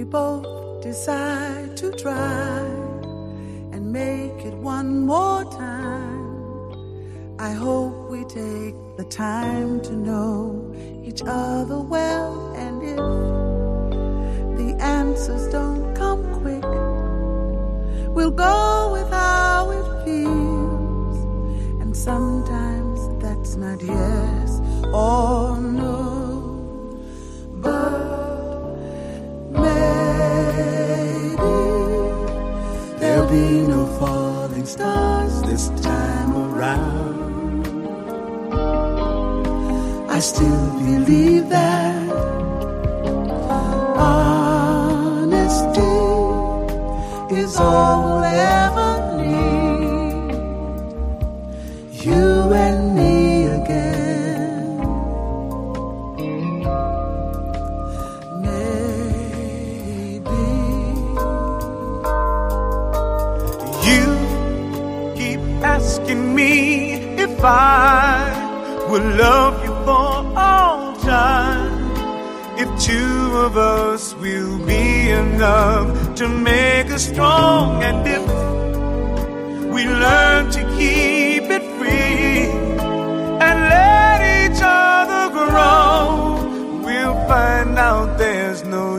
we both decide to try and make it one more time. I hope we take the time to know each other well, and if the answers don't come quick, we'll go with be no falling stars this time around. I still believe that honesty is all we'll ever need. You and me I will love you for all time. If two of us will be enough to make us strong, and if we learn to keep it free and let each other grow, we'll find out there's no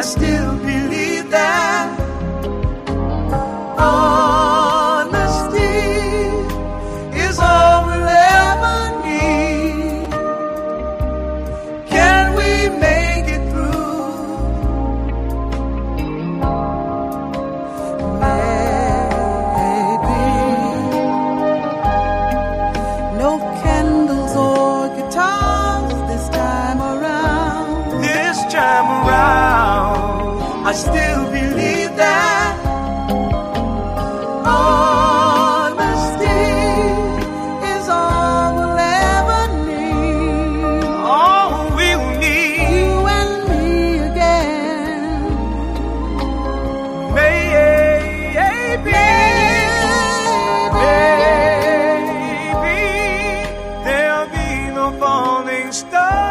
I still believe that I still believe that honesty is all we'll ever need. All we'll need. You and me again. Maybe. Maybe. Maybe there'll be no falling stars.